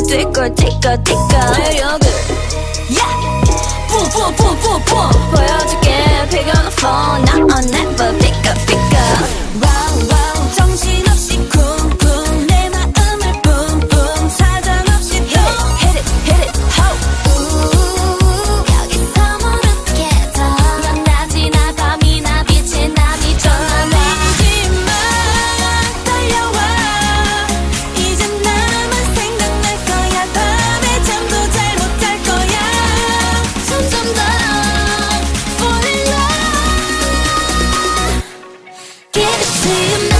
여기에 뛸걸 티까 티까 매력을 Yeah 보여줄게 Pick up the phone Now I'll never see him now.